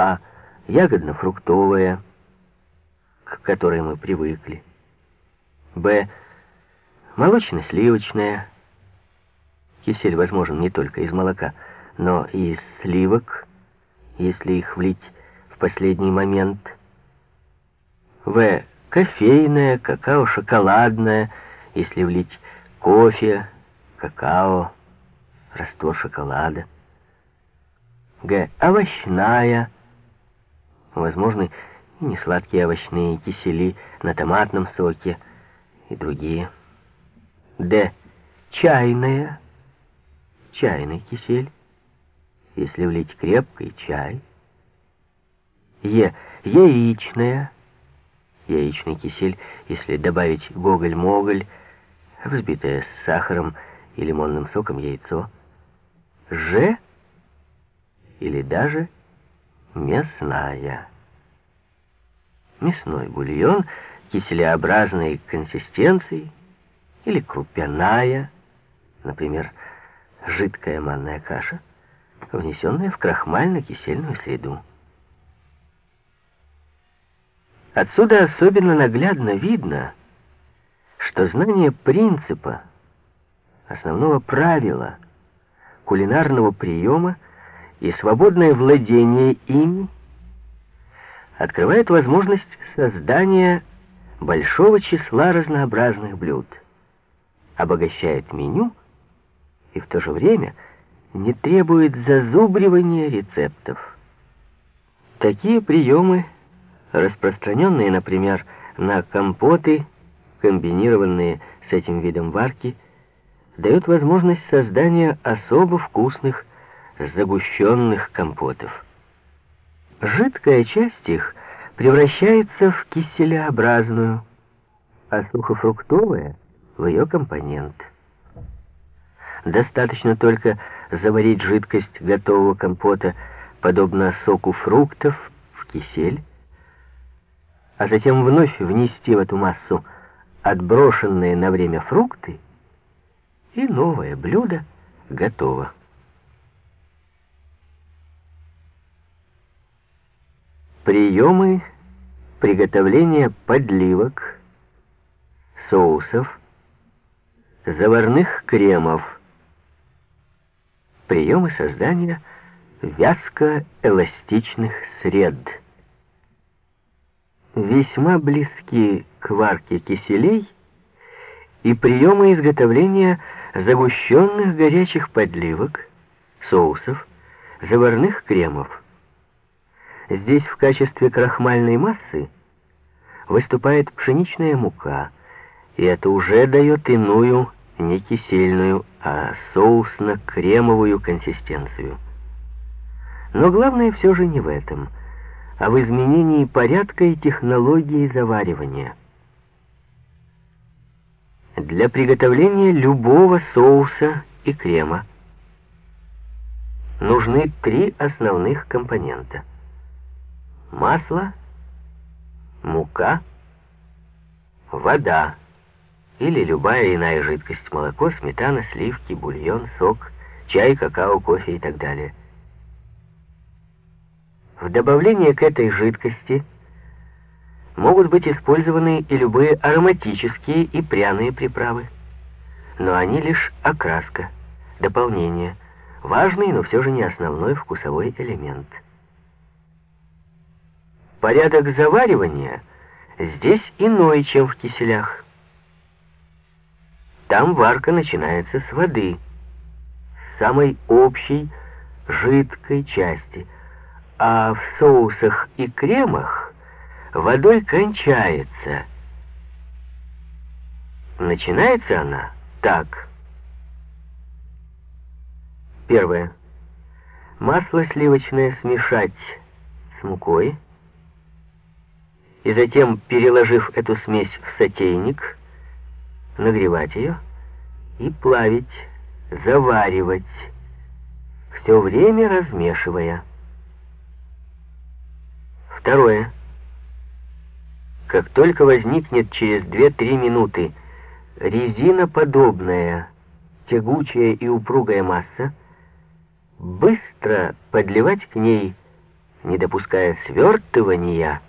А. Ягодно-фруктовая, к которой мы привыкли. Б. Молочно-сливочная. Кисель возможен не только из молока, но и из сливок, если их влить в последний момент. В. Кофейная, какао-шоколадная, если влить кофе, какао, раствор шоколада. Г. Овощная. Возможны и несладкие овощные кисели на томатном соке и другие. Д. Чайная. Чайный кисель. Если влить крепкий чай. Е. Яичная. Яичный кисель, если добавить гоголь-моголь, взбитое с сахаром и лимонным соком яйцо. Ж или даже мясная. Мясной бульон киселеобразной консистенции или крупяная, например, жидкая манная каша, внесенная в крахмально-кисельную среду. Отсюда особенно наглядно видно, что знание принципа, основного правила, кулинарного приема и свободное владение ими открывает возможность создания большого числа разнообразных блюд, обогащает меню и в то же время не требует зазубривания рецептов. Такие приемы, распространенные, например, на компоты, комбинированные с этим видом варки, дают возможность создания особо вкусных загущенных компотов. Жидкая часть их превращается в киселеобразную, а сухофруктовая — в ее компонент. Достаточно только заварить жидкость готового компота, подобно соку фруктов, в кисель, а затем вновь внести в эту массу отброшенные на время фрукты, и новое блюдо готово. Приемы приготовления подливок, соусов, заварных кремов. Приемы создания вязко-эластичных сред. Весьма близки к варке киселей и приемы изготовления загущенных горячих подливок, соусов, заварных кремов. Здесь в качестве крахмальной массы выступает пшеничная мука, и это уже дает иную, не кисельную, а соусно-кремовую консистенцию. Но главное все же не в этом, а в изменении порядка и технологии заваривания. Для приготовления любого соуса и крема нужны три основных компонента – масло, мука, вода или любая иная жидкость, молоко, сметана, сливки, бульон, сок, чай, какао, кофе и так далее. В добавление к этой жидкости могут быть использованы и любые ароматические и пряные приправы, но они лишь окраска, дополнение, важный, но все же не основной вкусовой элемент – Порядок заваривания здесь иной, чем в киселях. Там варка начинается с воды, самой общей, жидкой части, а в соусах и кремах водой кончается. Начинается она так. Первое. Масло сливочное смешать с мукой, и затем, переложив эту смесь в сотейник, нагревать ее и плавить, заваривать, все время размешивая. Второе. Как только возникнет через 2-3 минуты резиноподобная, тягучая и упругая масса, быстро подливать к ней не допуская свертывания,